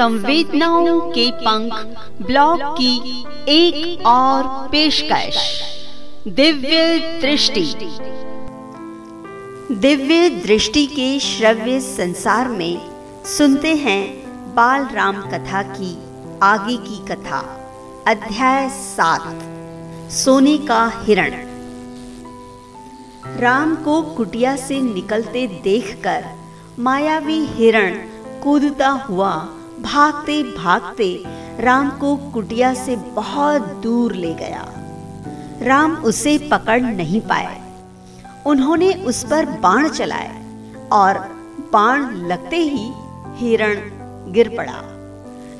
संवेदनाओं के पंख ब्लॉग की एक और पेशकश। दिव्य दृष्टि। दिव्य दृष्टि के श्रव्य संसार में सुनते हैं बाल राम कथा की आगे की कथा, अध्याय सात, सोने का हिरण। राम को कुटिया से निकलते देखकर मायावी हिरण कूदता हुआ भागते भागते राम को कुटिया से बहुत दूर ले गया। राम उसे पकड़ नहीं पाए। उन्होंने उस पर बाण चलाए और बाण लगते ही हिरण गिर पड़ा।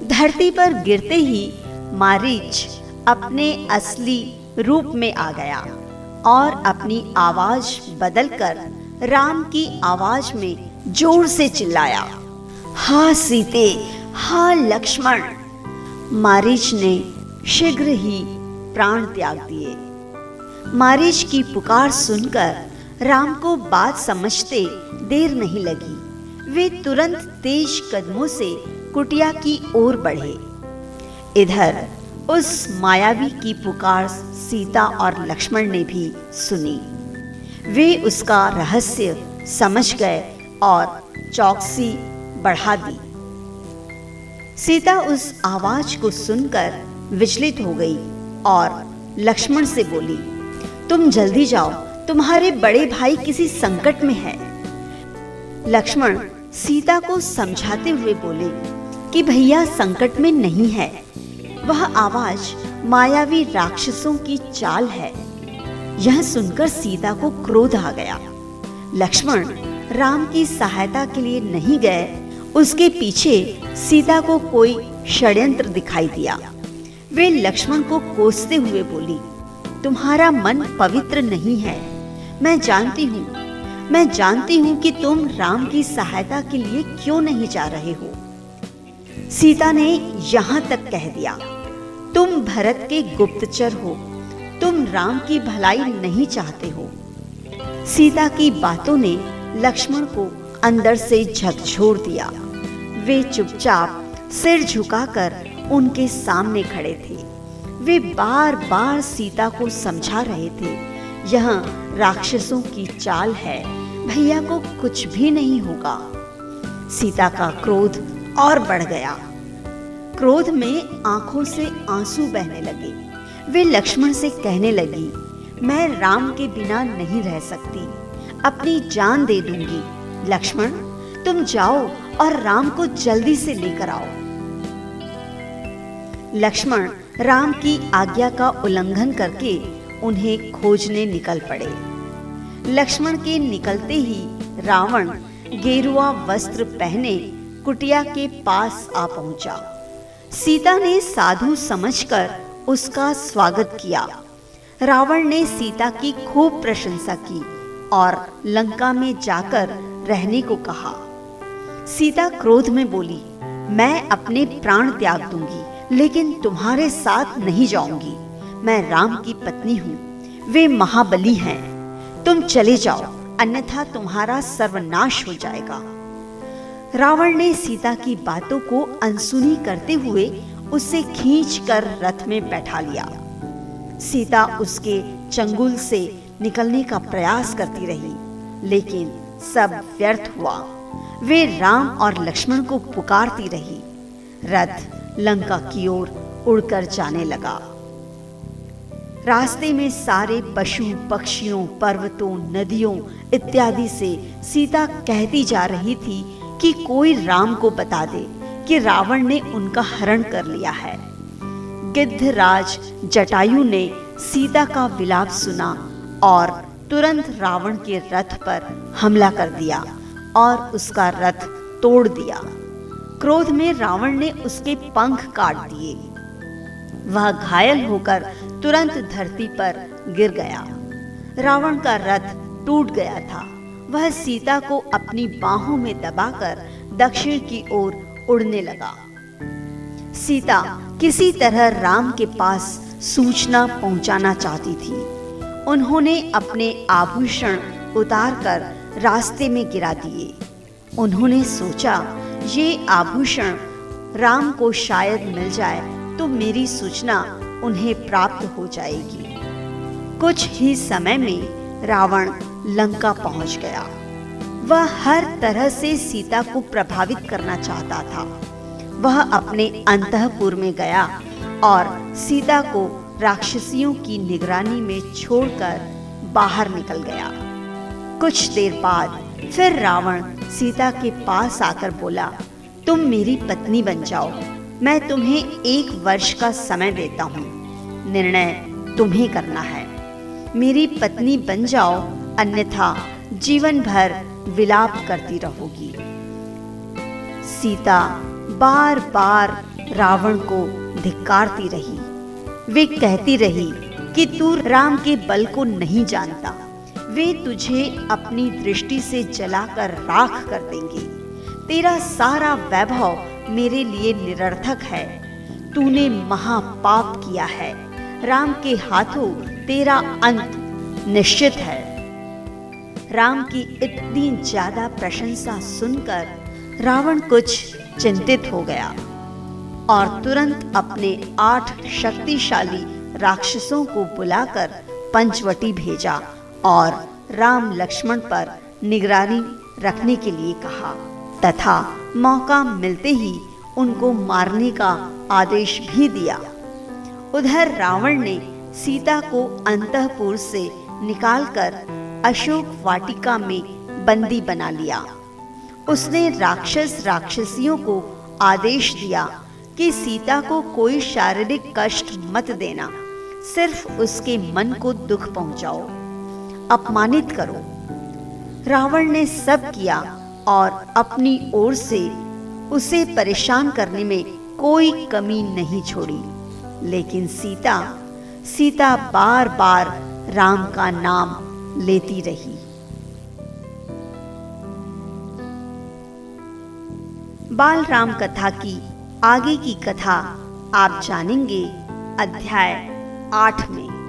धरती पर गिरते ही मारीच अपने असली रूप में आ गया और अपनी आवाज़ बदलकर राम की आवाज़ में ज़ोर से चिल्लाया, हा सीते हा लक्ष्मण, मारीच ने शीघ्र ही प्राण त्याग दिए। मारीच की पुकार सुनकर राम को बात समझते देर नहीं लगी। वे तुरंत तेज कदमों से कुटिया की ओर बढ़े। इधर उस मायावी की पुकार सीता और लक्ष्मण ने भी सुनी। वे उसका रहस्य समझ गए और चौकसी बढ़ा दी। सीता उस आवाज़ को सुनकर विचलित हो गई और लक्ष्मण से बोली, तुम जल्दी जाओ, तुम्हारे बड़े भाई किसी संकट में है। लक्ष्मण सीता को समझाते हुए बोले कि भैया संकट में नहीं है, वह आवाज़ मायावी राक्षसों की चाल है। यह सुनकर सीता को क्रोध आ गया। लक्ष्मण राम की सहायता के लिए नहीं गए उसके पीछे सीता को कोई षड्यंत्र दिखाई दिया। वे लक्ष्मण को कोसते हुए बोली, तुम्हारा मन पवित्र नहीं है। मैं जानती हूँ, मैं जानती हूँ कि तुम राम की सहायता के लिए क्यों नहीं जा रहे हो। सीता ने यहाँ तक कह दिया, तुम भरत के गुप्तचर हो, तुम राम की भलाई नहीं चाहते हो। सीता की बातों ने लक्ष्मण को अंदर से झकझोर दिया। वे चुपचाप सिर झुकाकर उनके सामने खड़े थे। वे बार बार सीता को समझा रहे थे, यह राक्षसों की चाल है, भैया को कुछ भी नहीं होगा। सीता का क्रोध और बढ़ गया। क्रोध में आँखों से आँसू बहने लगे। वे लक्ष्मण से कहने लगी, मैं राम के बिना नहीं रह सकती। अपनी जान दे दूँगी। लक्ष्मण, तुम जाओ और राम को जल्दी से लेकर आओ। लक्ष्मण राम की आज्ञा का उल्लंघन करके उन्हें खोजने निकल पड़े। लक्ष्मण के निकलते ही रावण गेरुआ वस्त्र पहने कुटिया के पास आ पहुँचा। सीता ने साधु समझकर उसका स्वागत किया। रावण ने सीता की खूब प्रशंसा की और लंका में जाकर रहने को कहा। सीता क्रोध में बोली, मैं अपने प्राण त्याग दूँगी, लेकिन तुम्हारे साथ नहीं जाऊँगी। मैं राम की पत्नी हूँ, वे महाबली हैं। तुम चले जाओ, अन्यथा तुम्हारा सर्वनाश हो जाएगा। रावण ने सीता की बातों को अनसुनी करते हुए उसे खींचकर रथ में बैठा लिया। सीता उसके चंगुल से निकलने का प्रयास करती रही, लेकिन सब व्यर्थ हुआ। वे राम और लक्ष्मण को पुकारती रही। रथ लंका की ओर उड़कर जाने लगा। रास्ते में सारे पशु, पक्षियों, पर्वतों, नदियों इत्यादि से सीता कहती जा रही थी कि कोई राम को बता दे कि रावण ने उनका हरण कर लिया है। गिद्धराज जटायु ने सीता का विलाप सुना और तुरंत रावण के रथ पर हमला कर दिया और उसका रथ तोड़ दिया। क्रोध में रावण ने उसके पंख काट दिए। वह घायल होकर तुरंत धरती पर गिर गया। रावण का रथ टूट गया था। वह सीता को अपनी बाहों में दबाकर दक्षिण की ओर उड़ने लगा। सीता किसी तरह राम के पास सूचना पहुंचाना चाहती थी। उन्होंने अपने आभूषण उतारकर रास्ते में गिरा दिए। उन्होंने सोचा, ये आभूषण राम को शायद मिल जाए तो मेरी सूचना उन्हें प्राप्त हो जाएगी। कुछ ही समय में रावण लंका पहुँच गया। वह हर तरह से सीता को प्रभावित करना चाहता था। वह अपने अंतपुर में गया और सीता को राक्षसियों की निगरानी में छोड़कर बाहर निकल गया। कुछ देर बाद फिर रावण सीता के पास आकर बोला, तुम मेरी पत्नी बन जाओ। मैं तुम्हें एक वर्ष का समय देता हूँ। निर्णय तुम्हें करना है। मेरी पत्नी बन जाओ, अन्यथा जीवन भर विलाप करती रहोगी। सीता बार बार रावण को धिक्कारती रही। वे कहती रही कि तू राम के बल को नहीं जानता। वे तुझे अपनी दृष्टि से जलाकर राख कर देंगे। तेरा सारा वैभव मेरे लिए निरर्थक है। तूने महापाप किया है। राम के हाथों तेरा अंत निश्चित है। राम की इतनी ज़्यादा प्रशंसा सुनकर रावण कुछ चिंतित हो गया। और तुरंत अपने आठ शक्तिशाली राक्षसों को बुलाकर पंचवटी भेजा और राम लक्ष्मण पर निगरानी रखने के लिए कहा। तथा मौका मिलते ही उनको मारने का आदेश भी दिया। उधर रावण ने सीता को अंतपुर से निकालकर अशोक वाटिका में बंदी बना लिया। उसने राक्षस राक्षसियों को आदेश दिया कि सीता को कोई शारीरिक कष्ट मत देना, सिर्फ़ उसके मन को दुख पहुंचाओ। अपमानित करो। रावण ने सब किया और अपनी ओर से उसे परेशान करने में कोई कमी नहीं छोड़ी। लेकिन सीता सीता बार बार राम का नाम लेती रही। बाल राम कथा की आगे की कथा आप जानेंगे अध्याय आठ में।